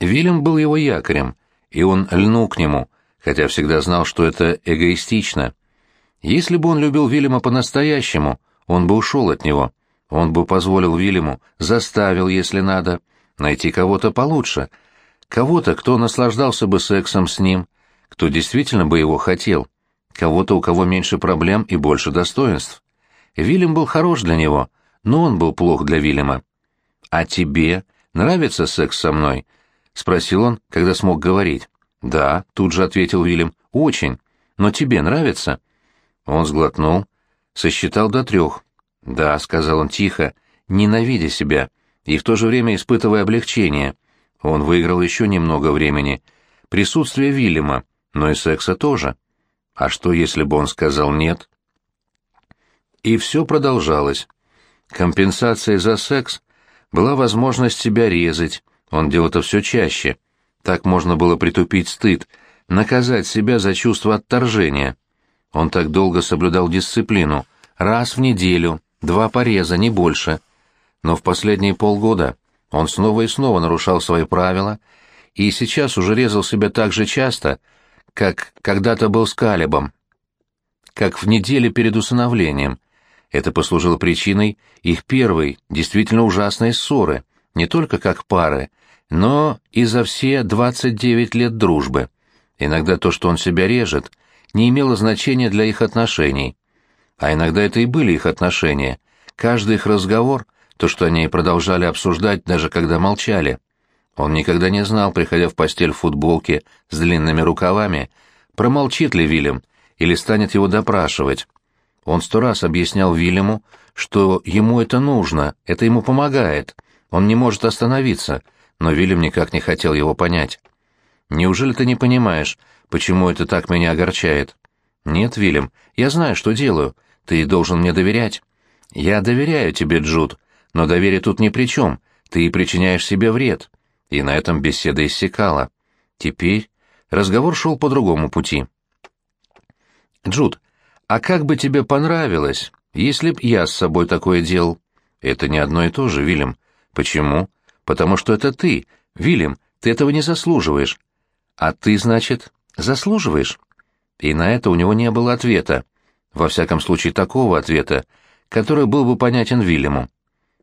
Вильям был его якорем, и он льнул к нему, хотя всегда знал, что это эгоистично. Если бы он любил Вильяма по-настоящему, он бы ушел от него. Он бы позволил Вильяму, заставил, если надо, найти кого-то получше, кого-то, кто наслаждался бы сексом с ним, кто действительно бы его хотел, кого-то, у кого меньше проблем и больше достоинств. Вильям был хорош для него, но он был плох для Вильяма. «А тебе нравится секс со мной?» — спросил он, когда смог говорить. «Да», — тут же ответил Вильям, — «очень. Но тебе нравится?» Он сглотнул, сосчитал до трех. «Да», — сказал он тихо, ненавидя себя и в то же время испытывая облегчение. Он выиграл еще немного времени. Присутствие Вильяма, но и секса тоже. А что, если бы он сказал «нет»? И все продолжалось. Компенсацией за секс была возможность себя резать, он делал это все чаще. Так можно было притупить стыд, наказать себя за чувство отторжения. Он так долго соблюдал дисциплину, раз в неделю, два пореза, не больше. Но в последние полгода он снова и снова нарушал свои правила, и сейчас уже резал себя так же часто, как когда-то был с Калебом, как в неделе перед усыновлением. Это послужило причиной их первой, действительно ужасной ссоры, не только как пары, но и за все 29 лет дружбы. Иногда то, что он себя режет, не имело значения для их отношений. А иногда это и были их отношения. Каждый их разговор, то, что они продолжали обсуждать, даже когда молчали. Он никогда не знал, приходя в постель в футболке с длинными рукавами, промолчит ли Вильям или станет его допрашивать. Он сто раз объяснял Вильяму, что ему это нужно, это ему помогает, он не может остановиться, но Вильям никак не хотел его понять. «Неужели ты не понимаешь, почему это так меня огорчает?» «Нет, Вильям, я знаю, что делаю. Ты должен мне доверять». «Я доверяю тебе, Джуд, но доверие тут ни при чем. Ты причиняешь себе вред и на этом беседа иссякала. Теперь разговор шел по другому пути. «Джуд, а как бы тебе понравилось, если б я с собой такое делал?» «Это не одно и то же, Вильям. Почему?» «Потому что это ты. Вильям, ты этого не заслуживаешь». «А ты, значит, заслуживаешь?» И на это у него не было ответа. Во всяком случае, такого ответа, который был бы понятен Вильяму.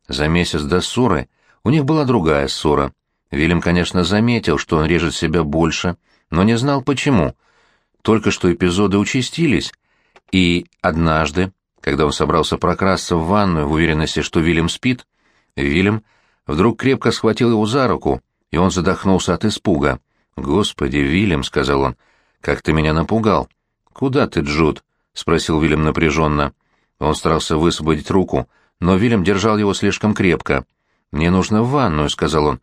За месяц до ссоры у них была другая ссора. Вильям, конечно, заметил, что он режет себя больше, но не знал почему. Только что эпизоды участились, и однажды, когда он собрался прокрасться в ванную в уверенности, что Вильям спит, Вильям вдруг крепко схватил его за руку, и он задохнулся от испуга. «Господи, Вильям», — сказал он, — «как ты меня напугал». «Куда ты, Джуд?» — спросил Вильям напряженно. Он старался высвободить руку, но Вильям держал его слишком крепко. «Мне нужно в ванную», — сказал он.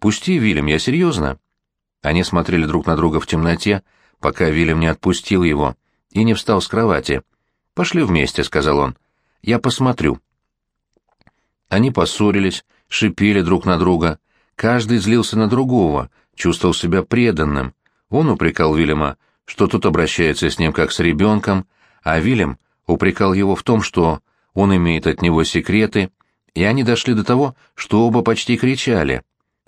«Пусти, Вильям, я серьезно». Они смотрели друг на друга в темноте, пока Вильям не отпустил его и не встал с кровати. «Пошли вместе», — сказал он. «Я посмотрю». Они поссорились, шипели друг на друга. Каждый злился на другого, чувствовал себя преданным. Он упрекал Вильяма, что тут обращается с ним как с ребенком, а Вильям упрекал его в том, что он имеет от него секреты, и они дошли до того, что оба почти кричали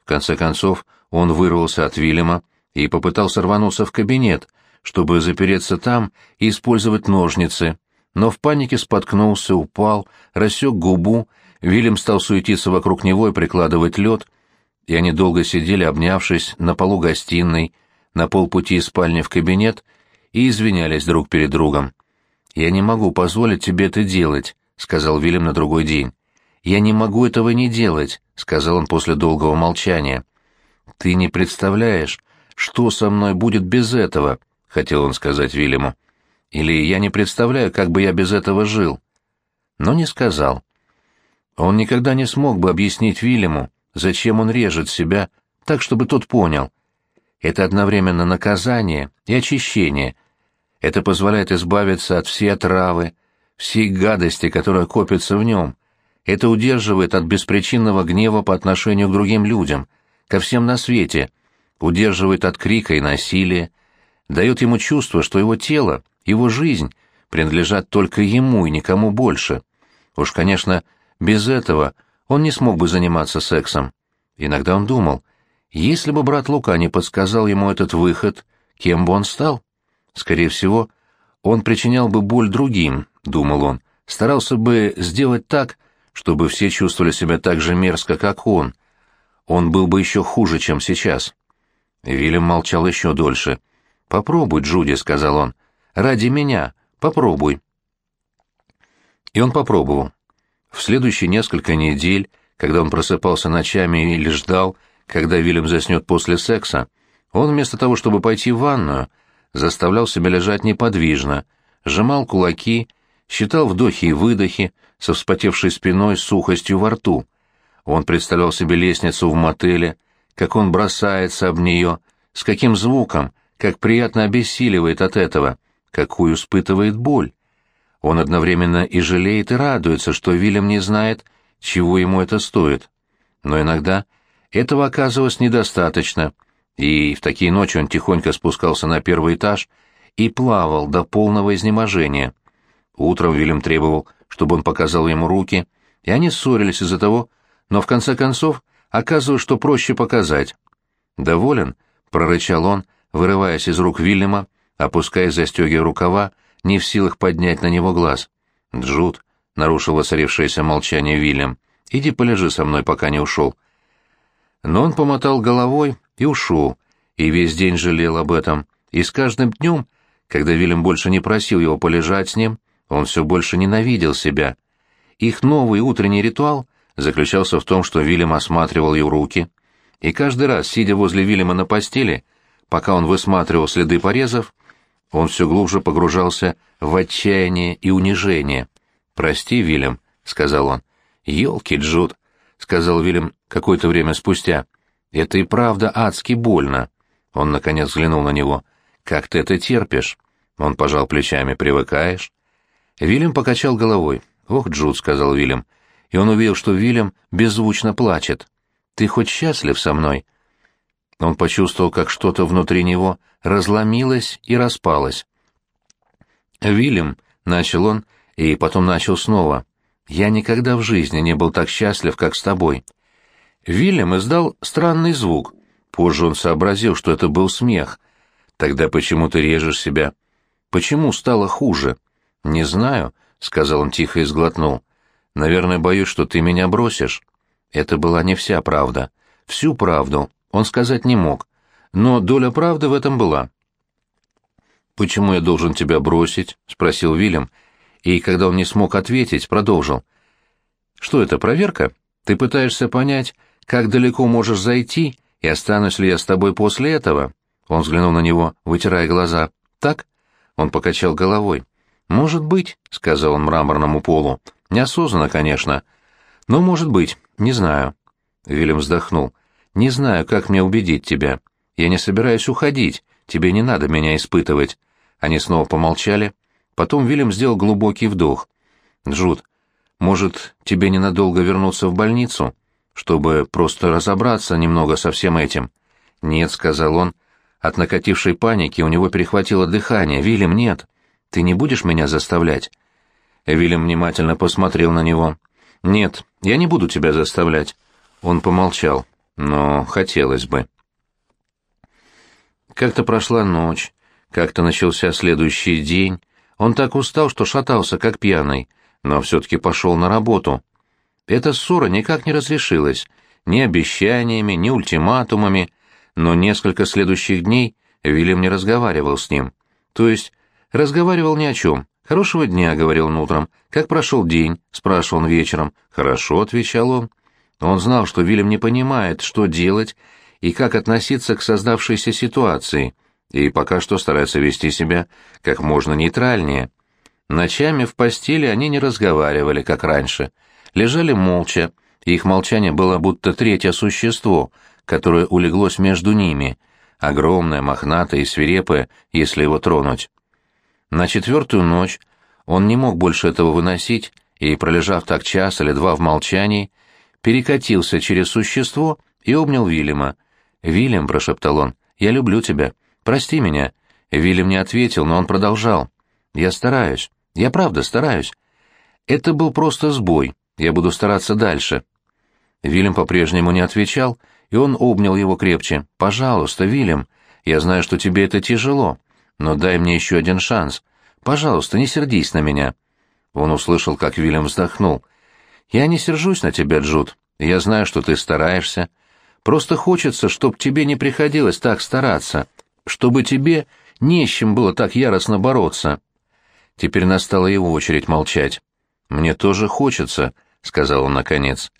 конце концов, он вырвался от Вильяма и попытался рвануться в кабинет, чтобы запереться там и использовать ножницы, но в панике споткнулся, упал, рассек губу, Вильям стал суетиться вокруг него и прикладывать лед, и они долго сидели, обнявшись, на полу гостиной, на полпути из спальни в кабинет, и извинялись друг перед другом. «Я не могу позволить тебе это делать», — сказал Вильям на другой день. «Я не могу этого не делать», — сказал он после долгого молчания. «Ты не представляешь, что со мной будет без этого», — хотел он сказать Вильяму. «Или я не представляю, как бы я без этого жил». Но не сказал. Он никогда не смог бы объяснить Вильяму, зачем он режет себя, так, чтобы тот понял. Это одновременно наказание и очищение. Это позволяет избавиться от всей отравы, всей гадости, которая копится в нем, это удерживает от беспричинного гнева по отношению к другим людям, ко всем на свете, удерживает от крика и насилия, дает ему чувство, что его тело, его жизнь принадлежат только ему и никому больше. Уж, конечно, без этого он не смог бы заниматься сексом. Иногда он думал, Если бы брат Лука не подсказал ему этот выход, кем бы он стал? Скорее всего, он причинял бы боль другим, думал он, старался бы сделать так, чтобы все чувствовали себя так же мерзко, как он. Он был бы еще хуже, чем сейчас. Вильям молчал еще дольше. «Попробуй, Джуди», — сказал он. «Ради меня. Попробуй». И он попробовал. В следующие несколько недель, когда он просыпался ночами или ждал, когда Вильям заснет после секса, он вместо того, чтобы пойти в ванную, заставлял себя лежать неподвижно, сжимал кулаки, считал вдохи и выдохи со вспотевшей спиной сухостью во рту. Он представлял себе лестницу в мотеле, как он бросается об нее, с каким звуком, как приятно обессиливает от этого, какую испытывает боль. Он одновременно и жалеет, и радуется, что Вильям не знает, чего ему это стоит. Но иногда этого оказывалось недостаточно, и в такие ночи он тихонько спускался на первый этаж и плавал до полного изнеможения. Утром Вильям требовал, чтобы он показал ему руки, и они ссорились из-за того, но в конце концов оказывалось, что проще показать. «Доволен?» — прорычал он, вырываясь из рук Вильяма, опускаясь, застегивая рукава, не в силах поднять на него глаз. «Джуд», — нарушил воцарившееся молчание Вильям, — «иди полежи со мной, пока не ушел». Но он помотал головой и ушел, и весь день жалел об этом, и с каждым днем, когда Вильям больше не просил его полежать с ним, он все больше ненавидел себя. Их новый утренний ритуал заключался в том, что Вильям осматривал его руки, и каждый раз, сидя возле Вильяма на постели, пока он высматривал следы порезов, он все глубже погружался в отчаяние и унижение. «Прости, Вильям», — сказал он. «Елки, Джуд», — сказал Вильям какое-то время спустя. «Это и правда адски больно». Он, наконец, взглянул на него. «Как ты это терпишь?» Он пожал плечами. «Привыкаешь?» Вильям покачал головой. «Ох, Джуд», — сказал Вильям. И он увидел, что Вильям беззвучно плачет. «Ты хоть счастлив со мной?» Он почувствовал, как что-то внутри него разломилось и распалось. «Вильям», — начал он, и потом начал снова, — «я никогда в жизни не был так счастлив, как с тобой». Вильям издал странный звук. Позже он сообразил, что это был смех. «Тогда почему ты режешь себя? Почему стало хуже?» «Не знаю», — сказал он тихо и сглотнул. «Наверное, боюсь, что ты меня бросишь». Это была не вся правда. Всю правду он сказать не мог, но доля правды в этом была. «Почему я должен тебя бросить?» — спросил Вильям, и, когда он не смог ответить, продолжил. «Что это, проверка? Ты пытаешься понять, как далеко можешь зайти, и останусь ли я с тобой после этого?» Он взглянул на него, вытирая глаза. «Так?» Он покачал головой. «Может быть», — сказал он мраморному полу. «Неосознанно, конечно. Но, может быть, не знаю». Вильям вздохнул. «Не знаю, как мне убедить тебя. Я не собираюсь уходить. Тебе не надо меня испытывать». Они снова помолчали. Потом Вильям сделал глубокий вдох. «Джуд, может, тебе ненадолго вернуться в больницу, чтобы просто разобраться немного со всем этим?» «Нет», — сказал он. От накатившей паники у него перехватило дыхание. «Вильям, нет. Ты не будешь меня заставлять?» Вильям внимательно посмотрел на него. «Нет, я не буду тебя заставлять». Он помолчал. «Но хотелось бы». Как-то прошла ночь, как-то начался следующий день. Он так устал, что шатался, как пьяный, но все-таки пошел на работу. Эта ссора никак не разрешилась, ни обещаниями, ни ультиматумами, но несколько следующих дней Вильям не разговаривал с ним. То есть Разговаривал ни о чем. «Хорошего дня», — говорил он утром. «Как прошел день?» — спрашивал он вечером. «Хорошо», — отвечал он. Он знал, что Вильям не понимает, что делать и как относиться к создавшейся ситуации, и пока что старается вести себя как можно нейтральнее. Ночами в постели они не разговаривали, как раньше. Лежали молча, и их молчание было будто третье существо, которое улеглось между ними, огромное, мохнатое и свирепое, если его тронуть. На четвертую ночь он не мог больше этого выносить и, пролежав так час или два в молчании, перекатился через существо и обнял Вильяма. «Вильям», — прошептал он, — «я люблю тебя. Прости меня». Вильям не ответил, но он продолжал. «Я стараюсь. Я правда стараюсь. Это был просто сбой. Я буду стараться дальше». Вильям по-прежнему не отвечал, и он обнял его крепче. «Пожалуйста, Вильям, я знаю, что тебе это тяжело, но дай мне еще один шанс. Пожалуйста, не сердись на меня». Он услышал, как Вильям вздохнул. «Я не сержусь на тебя, Джуд. Я знаю, что ты стараешься. Просто хочется, чтобы тебе не приходилось так стараться, чтобы тебе не с чем было так яростно бороться». Теперь настала его очередь молчать. «Мне тоже хочется», — сказал он наконец.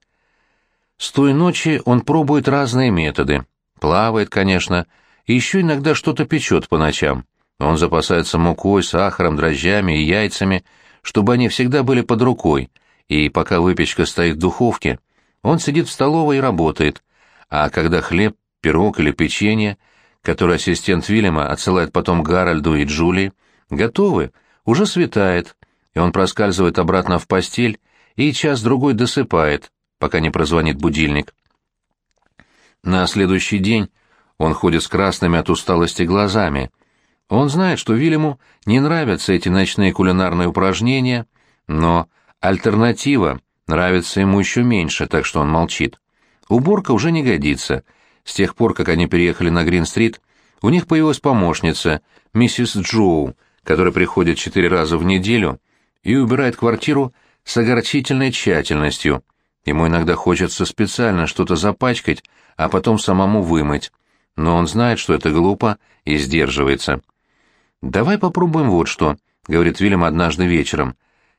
С той ночи он пробует разные методы. Плавает, конечно, и еще иногда что-то печет по ночам. Он запасается мукой, сахаром, дрожжами и яйцами, чтобы они всегда были под рукой, и пока выпечка стоит в духовке, он сидит в столовой и работает, а когда хлеб, пирог или печенье, который ассистент Вильяма отсылает потом Гарольду и Джулии, готовы, уже светает, и он проскальзывает обратно в постель и час-другой досыпает, пока не прозвонит будильник. На следующий день он ходит с красными от усталости глазами. Он знает, что Вильяму не нравятся эти ночные кулинарные упражнения, но альтернатива нравится ему еще меньше, так что он молчит. Уборка уже не годится. С тех пор, как они переехали на Грин-стрит, у них появилась помощница, миссис Джоу, которая приходит четыре раза в неделю и убирает квартиру с огорчительной тщательностью. Ему иногда хочется специально что-то запачкать, а потом самому вымыть. Но он знает, что это глупо, и сдерживается. «Давай попробуем вот что», — говорит Вильям однажды вечером.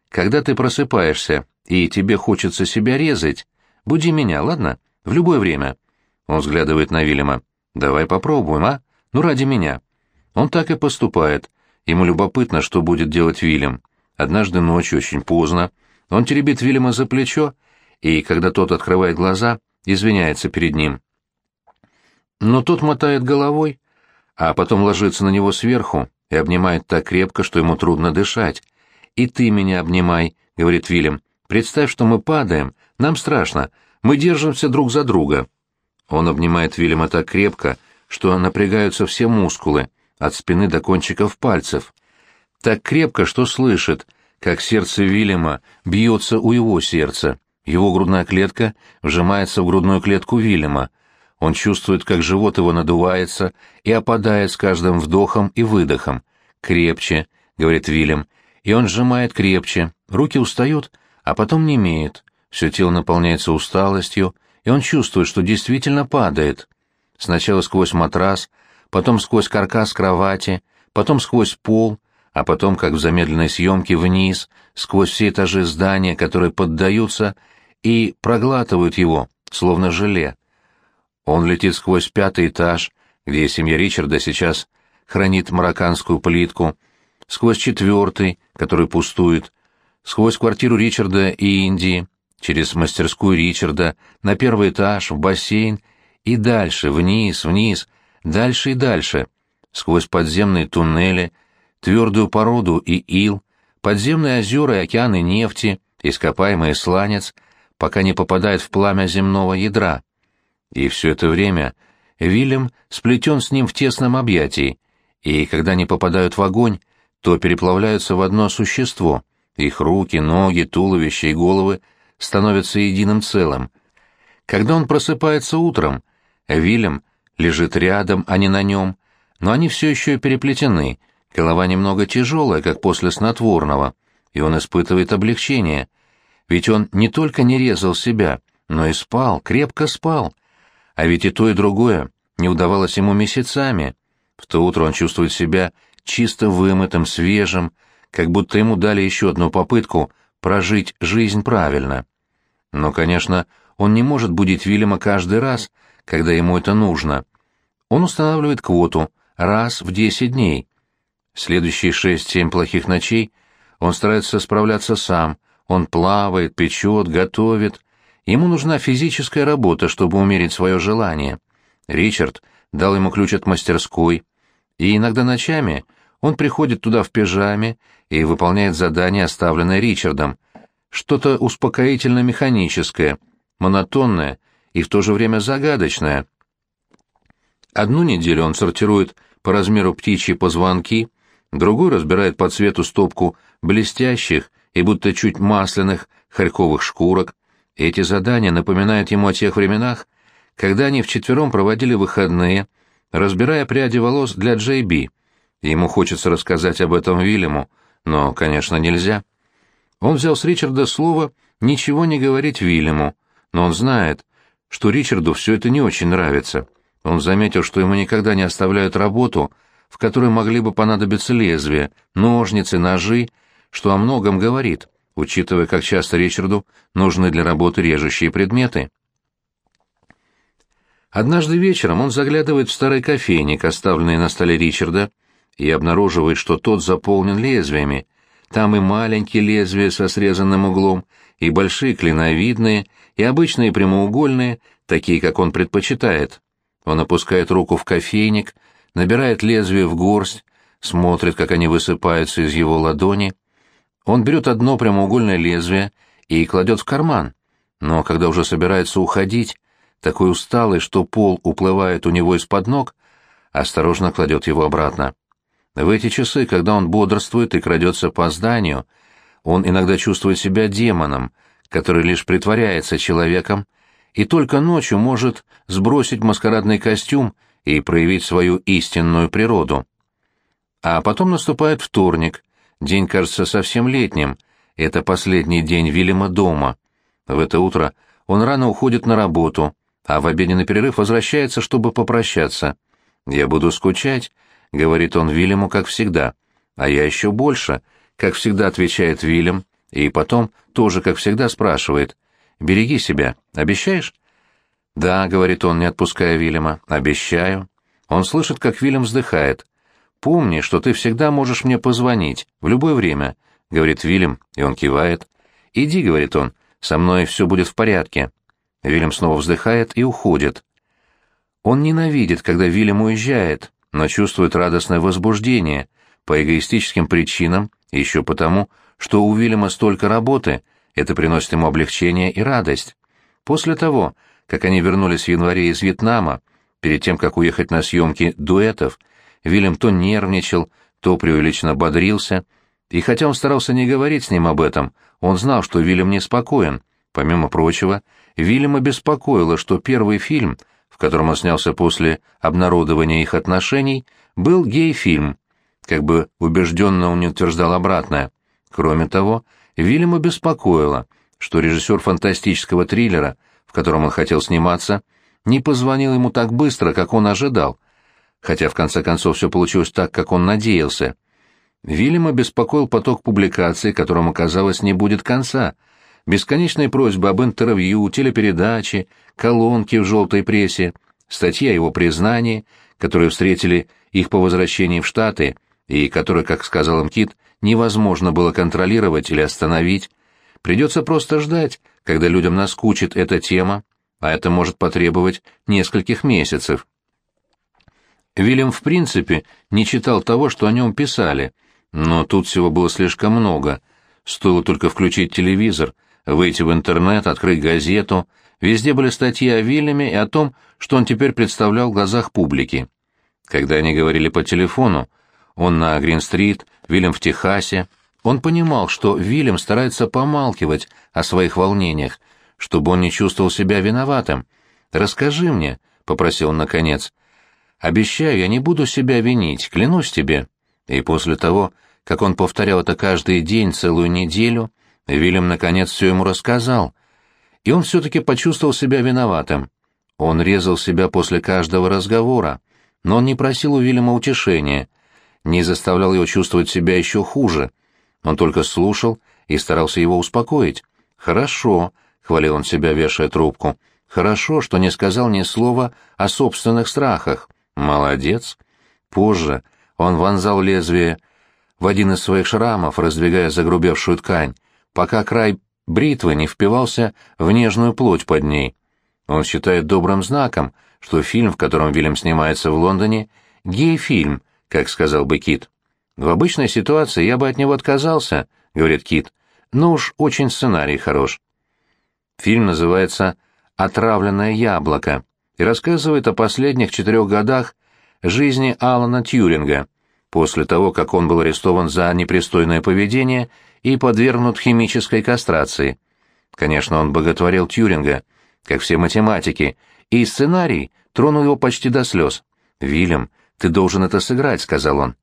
«Когда ты просыпаешься, и тебе хочется себя резать, буди меня, ладно? В любое время». Он взглядывает на Вильяма. «Давай попробуем, а? Ну, ради меня». Он так и поступает. Ему любопытно, что будет делать Вильям. Однажды ночью, очень поздно, он теребит Вильяма за плечо, и, когда тот открывает глаза, извиняется перед ним. Но тот мотает головой, а потом ложится на него сверху и обнимает так крепко, что ему трудно дышать. «И ты меня обнимай», — говорит Вильям. «Представь, что мы падаем. Нам страшно. Мы держимся друг за друга». Он обнимает Вильяма так крепко, что напрягаются все мускулы, от спины до кончиков пальцев так крепко, что слышит, как сердце Вильяма бьется у его сердца. Его грудная клетка вжимается в грудную клетку Вильяма. Он чувствует, как живот его надувается и опадает с каждым вдохом и выдохом. «Крепче», — говорит Вильям, и он сжимает крепче, руки устают, а потом немеют, все тело наполняется усталостью, и он чувствует, что действительно падает. Сначала сквозь матрас, потом сквозь каркас кровати, потом сквозь пол — а потом, как в замедленной съемке, вниз, сквозь все этажи здания, которые поддаются и проглатывают его, словно желе. Он летит сквозь пятый этаж, где семья Ричарда сейчас хранит марокканскую плитку, сквозь четвертый, который пустует, сквозь квартиру Ричарда и Индии, через мастерскую Ричарда, на первый этаж, в бассейн и дальше, вниз, вниз, дальше и дальше, сквозь подземные туннели, твердую породу и ил, подземные озера и океаны нефти, ископаемый сланец, пока не попадает в пламя земного ядра. И все это время Вильям сплетен с ним в тесном объятии, и когда они попадают в огонь, то переплавляются в одно существо, их руки, ноги, туловище и головы становятся единым целым. Когда он просыпается утром, Вильям лежит рядом, а не на нем, но они все еще переплетены, Голова немного тяжелая, как после снотворного, и он испытывает облегчение. Ведь он не только не резал себя, но и спал, крепко спал. А ведь и то, и другое не удавалось ему месяцами. В то утро он чувствует себя чисто вымытым, свежим, как будто ему дали еще одну попытку прожить жизнь правильно. Но, конечно, он не может будить Вильяма каждый раз, когда ему это нужно. Он устанавливает квоту раз в десять дней, Следующие шесть-семь плохих ночей он старается справляться сам. Он плавает, печет, готовит. Ему нужна физическая работа, чтобы умерить свое желание. Ричард дал ему ключ от мастерской, и иногда ночами он приходит туда в пижаме и выполняет задание, оставленное Ричардом. Что-то успокоительно-механическое, монотонное и в то же время загадочное. Одну неделю он сортирует по размеру птичьи позвонки, другой разбирает по цвету стопку блестящих и будто чуть масляных хорьковых шкурок. Эти задания напоминают ему о тех временах, когда они вчетвером проводили выходные, разбирая пряди волос для Джей Би. Ему хочется рассказать об этом Вильяму, но, конечно, нельзя. Он взял с Ричарда слово ничего не говорить Вильяму, но он знает, что Ричарду все это не очень нравится. Он заметил, что ему никогда не оставляют работу, в которой могли бы понадобиться лезвия, ножницы, ножи, что о многом говорит, учитывая, как часто Ричарду нужны для работы режущие предметы. Однажды вечером он заглядывает в старый кофейник, оставленный на столе Ричарда, и обнаруживает, что тот заполнен лезвиями. Там и маленькие лезвия со срезанным углом, и большие клиновидные, и обычные прямоугольные, такие, как он предпочитает. Он опускает руку в кофейник, набирает лезвие в горсть, смотрит, как они высыпаются из его ладони. Он берет одно прямоугольное лезвие и кладет в карман, но когда уже собирается уходить, такой усталый, что пол уплывает у него из-под ног, осторожно кладет его обратно. В эти часы, когда он бодрствует и крадется по зданию, он иногда чувствует себя демоном, который лишь притворяется человеком, и только ночью может сбросить маскарадный костюм и проявить свою истинную природу. А потом наступает вторник, день кажется совсем летним, это последний день Вильяма дома. В это утро он рано уходит на работу, а в обеденный перерыв возвращается, чтобы попрощаться. «Я буду скучать», — говорит он Вильяму, как всегда. «А я еще больше», — как всегда отвечает Вильям, и потом тоже, как всегда, спрашивает. «Береги себя. Обещаешь?» «Да», — говорит он, не отпуская Вильяма, — «обещаю». Он слышит, как Вильям вздыхает. «Помни, что ты всегда можешь мне позвонить, в любое время», — говорит Вильям, и он кивает. «Иди», — говорит он, — «со мной все будет в порядке». Вильям снова вздыхает и уходит. Он ненавидит, когда Вильям уезжает, но чувствует радостное возбуждение по эгоистическим причинам еще потому, что у Вильяма столько работы, это приносит ему облегчение и радость. После того, как они вернулись в январе из Вьетнама, перед тем, как уехать на съемки дуэтов, Вильям то нервничал, то преувеличенно бодрился, и хотя он старался не говорить с ним об этом, он знал, что Вильям неспокоен. Помимо прочего, Вильяма беспокоило, что первый фильм, в котором он снялся после обнародования их отношений, был гей-фильм, как бы убежденно он не утверждал обратное. Кроме того, Вильяма беспокоило, что режиссер фантастического триллера, в котором он хотел сниматься, не позвонил ему так быстро, как он ожидал, хотя в конце концов все получилось так, как он надеялся. Вильяма беспокоил поток публикаций, которому, казалось, не будет конца — Бесконечные просьбы об интервью, телепередаче, колонки в желтой прессе, статьи о его признании, которые встретили их по возвращении в Штаты и которые, как сказал им Кит, невозможно было контролировать или остановить. Придется просто ждать, когда людям наскучит эта тема, а это может потребовать нескольких месяцев. Вильям в принципе не читал того, что о нем писали, но тут всего было слишком много. Стоило только включить телевизор — выйти в интернет, открыть газету. Везде были статьи о Вильяме и о том, что он теперь представлял в глазах публики. Когда они говорили по телефону, он на Грин-стрит, Вильям в Техасе, он понимал, что Вильям старается помалкивать о своих волнениях, чтобы он не чувствовал себя виноватым. «Расскажи мне», — попросил он наконец. «Обещаю, я не буду себя винить, клянусь тебе». И после того, как он повторял это каждый день целую неделю, Вильям наконец все ему рассказал, и он все-таки почувствовал себя виноватым. Он резал себя после каждого разговора, но он не просил у Вильяма утешения, не заставлял его чувствовать себя еще хуже. Он только слушал и старался его успокоить. «Хорошо», — хвалил он себя, вешая трубку, — «хорошо, что не сказал ни слова о собственных страхах. Молодец». Позже он вонзал лезвие в один из своих шрамов, раздвигая загрубевшую ткань пока край бритвы не впивался в нежную плоть под ней. Он считает добрым знаком, что фильм, в котором Вильям снимается в Лондоне, гей-фильм, как сказал бы Кит. В обычной ситуации я бы от него отказался, говорит Кит, но уж очень сценарий хорош. Фильм называется «Отравленное яблоко» и рассказывает о последних четырех годах жизни Алана Тьюринга, после того, как он был арестован за непристойное поведение и подвергнут химической кастрации. Конечно, он боготворил Тьюринга, как все математики, и сценарий тронул его почти до слез. «Вильям, ты должен это сыграть», — сказал он.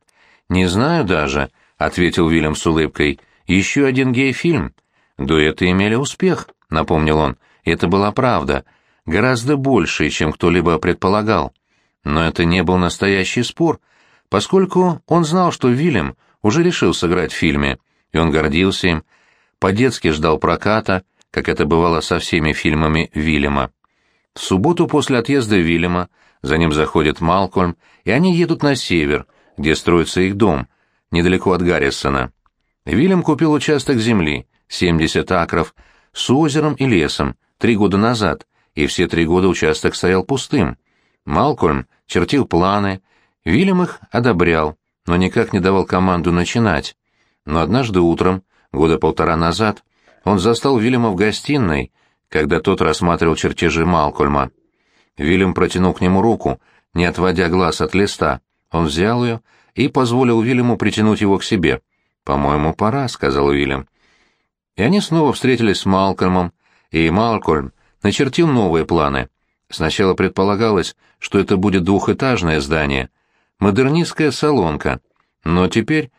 «Не знаю даже», — ответил Вильям с улыбкой. «Еще один гей-фильм». «Дуэты имели успех», — напомнил он. «Это была правда. Гораздо больше, чем кто-либо предполагал. Но это не был настоящий спор, поскольку он знал, что Вильям уже решил сыграть в фильме, и он гордился им, по-детски ждал проката, как это бывало со всеми фильмами Вильяма. В субботу после отъезда Вильяма за ним заходит Малкольм, и они едут на север, где строится их дом, недалеко от Гаррисона. Вильям купил участок земли, 70 акров, с озером и лесом, три года назад, и все три года участок стоял пустым. Малкольм чертил планы, Вильям их одобрял, но никак не давал команду начинать. Но однажды утром, года полтора назад, он застал Вильяма в гостиной, когда тот рассматривал чертежи Малкольма. Вильям протянул к нему руку, не отводя глаз от листа. Он взял ее и позволил Вильяму притянуть его к себе. «По-моему, пора», — сказал Уильям. И они снова встретились с Малкольмом, и Малкольм начертил новые планы. Сначала предполагалось, что это будет двухэтажное здание, модернистская салонка, но теперь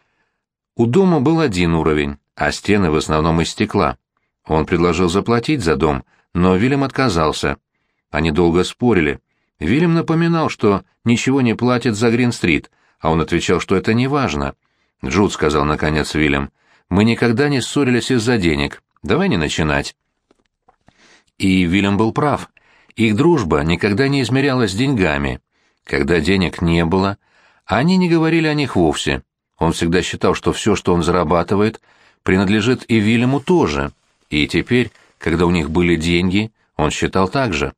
у дома был один уровень, а стены в основном из стекла. Он предложил заплатить за дом, но Вильям отказался. Они долго спорили. Вильям напоминал, что ничего не платит за Грин-стрит, а он отвечал, что это не важно. «Джуд», — сказал наконец Вильям, — «мы никогда не ссорились из-за денег. Давай не начинать». И Вильям был прав. Их дружба никогда не измерялась деньгами. Когда денег не было, они не говорили о них вовсе. Он всегда считал, что все, что он зарабатывает, принадлежит и Вильяму тоже. И теперь, когда у них были деньги, он считал так же.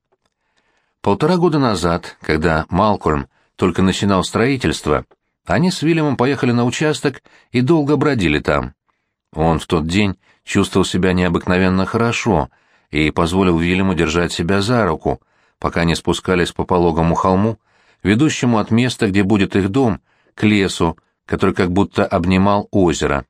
Полтора года назад, когда Малкольм только начинал строительство, они с Вильямом поехали на участок и долго бродили там. Он в тот день чувствовал себя необыкновенно хорошо и позволил Вильяму держать себя за руку, пока не спускались по пологому холму, ведущему от места, где будет их дом, к лесу, который как будто обнимал озеро.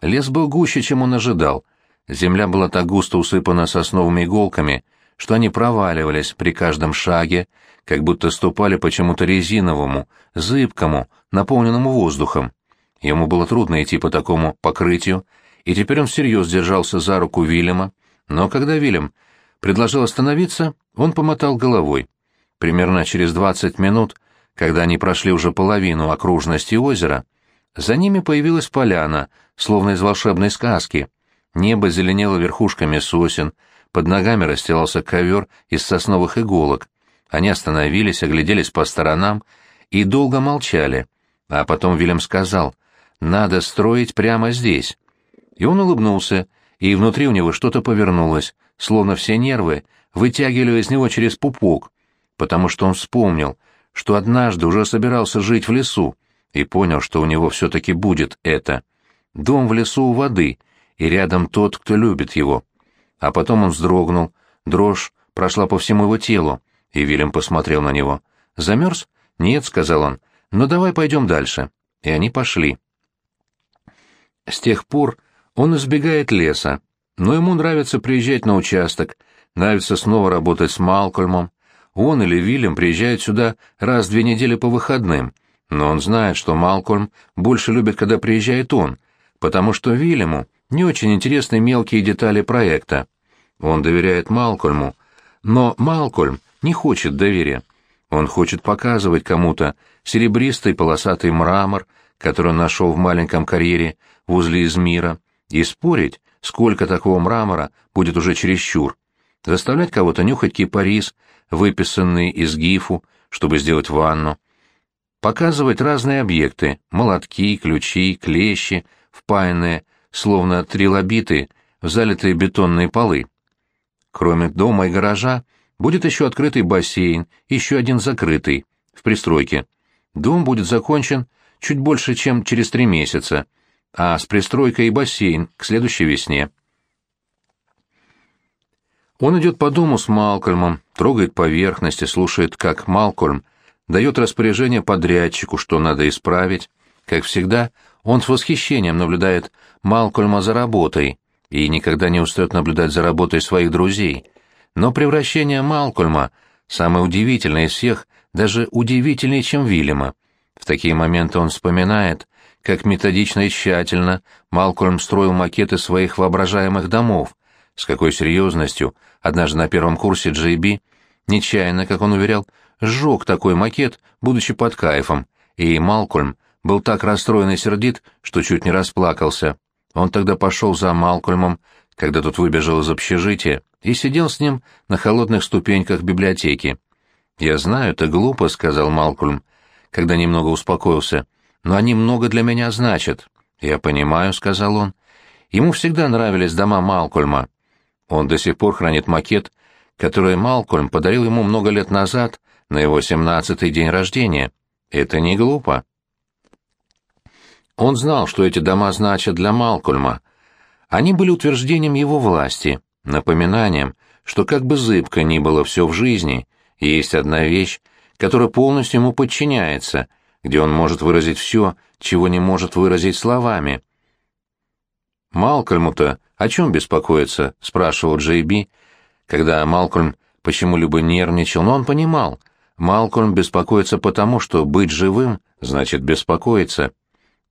Лес был гуще, чем он ожидал. Земля была так густо усыпана сосновыми иголками, что они проваливались при каждом шаге, как будто ступали по чему-то резиновому, зыбкому, наполненному воздухом. Ему было трудно идти по такому покрытию, и теперь он всерьез держался за руку Вильяма, но когда Вильям предложил остановиться, он помотал головой. Примерно через двадцать минут, когда они прошли уже половину окружности озера, за ними появилась поляна, словно из волшебной сказки. Небо зеленело верхушками сосен, под ногами расстилался ковер из сосновых иголок. Они остановились, огляделись по сторонам и долго молчали. А потом Вильям сказал, «Надо строить прямо здесь». И он улыбнулся, и внутри у него что-то повернулось, словно все нервы вытягивали из него через пупок, потому что он вспомнил, что однажды уже собирался жить в лесу, и понял, что у него все-таки будет это. Дом в лесу у воды, и рядом тот, кто любит его. А потом он вздрогнул, дрожь прошла по всему его телу, и Вильям посмотрел на него. «Замерз?» «Нет», — сказал он, — «но давай пойдем дальше». И они пошли. С тех пор он избегает леса, но ему нравится приезжать на участок, нравится снова работать с Малкольмом. Он или Вильям приезжают сюда раз в две недели по выходным, но он знает, что Малкольм больше любит, когда приезжает он, потому что Вильяму не очень интересны мелкие детали проекта. Он доверяет Малкольму, но Малкольм не хочет доверия. Он хочет показывать кому-то серебристый полосатый мрамор, который он нашел в маленьком карьере возле Измира, и спорить, сколько такого мрамора будет уже чересчур. Заставлять кого-то нюхать кипарис, выписанный из гифу, чтобы сделать ванну. Показывать разные объекты — молотки, ключи, клещи, впаянные словно трилобиты в залитые бетонные полы. Кроме дома и гаража, будет еще открытый бассейн, еще один закрытый, в пристройке. Дом будет закончен чуть больше, чем через три месяца, а с пристройкой и бассейн к следующей весне. Он идет по дому с Малкольмом, трогает поверхности, слушает, как Малкольм дает распоряжение подрядчику, что надо исправить. Как всегда, он с восхищением наблюдает Малкольма за работой и никогда не устает наблюдать за работой своих друзей. Но превращение Малкольма самый удивительный из всех, даже удивительнее, чем Вильяма. В такие моменты он вспоминает, как методично и тщательно Малкольм строил макеты своих воображаемых домов, с какой серьезностью однажды на первом курсе Джей нечаянно, как он уверял, сжег такой макет, будучи под кайфом, и Малкольм был так расстроен и сердит, что чуть не расплакался. Он тогда пошел за Малкольмом, когда тот выбежал из общежития, и сидел с ним на холодных ступеньках библиотеки. «Я знаю, это глупо», — сказал Малкольм, когда немного успокоился, — «но они много для меня значат». «Я понимаю», — сказал он. Ему всегда нравились дома Малкольма. Он до сих пор хранит макет, который Малкольм подарил ему много лет назад на его семнадцатый день рождения. Это не глупо. Он знал, что эти дома значат для Малкольма. Они были утверждением его власти, напоминанием, что как бы зыбко ни было все в жизни, есть одна вещь, которая полностью ему подчиняется, где он может выразить все, чего не может выразить словами. «Малкольму-то о чем беспокоиться?» — спрашивал Джей Би, когда Малкольм почему-либо нервничал, но он понимал, Малкольм беспокоится потому, что быть живым значит беспокоиться.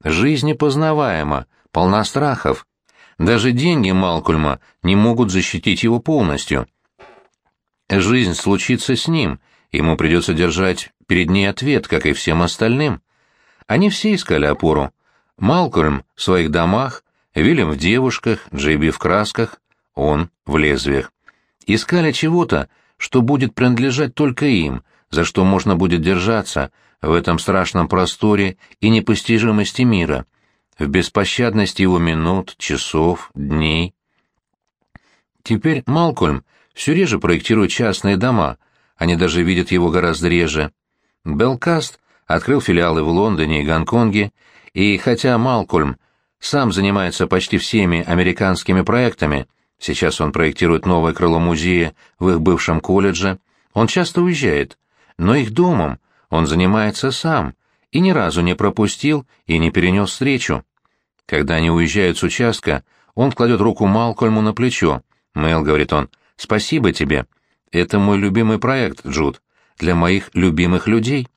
Жизнь непознаваема, полна страхов. Даже деньги Малкольма не могут защитить его полностью. Жизнь случится с ним, ему придется держать перед ней ответ, как и всем остальным. Они все искали опору. Малкольм в своих домах, Вильям в девушках, Джейби в красках, он в лезвиях. Искали чего-то, что будет принадлежать только им, за что можно будет держаться, в этом страшном просторе и непостижимости мира, в беспощадности его минут, часов, дней. Теперь Малкольм все реже проектирует частные дома, они даже видят его гораздо реже. Белкаст открыл филиалы в Лондоне и Гонконге, и хотя Малкольм сам занимается почти всеми американскими проектами, сейчас он проектирует новое крыло музея в их бывшем колледже, он часто уезжает, но их домом — он занимается сам и ни разу не пропустил и не перенес встречу. Когда они уезжают с участка, он кладет руку Малкольму на плечо. «Мэл», — говорит он, — «спасибо тебе. Это мой любимый проект, Джуд, для моих любимых людей».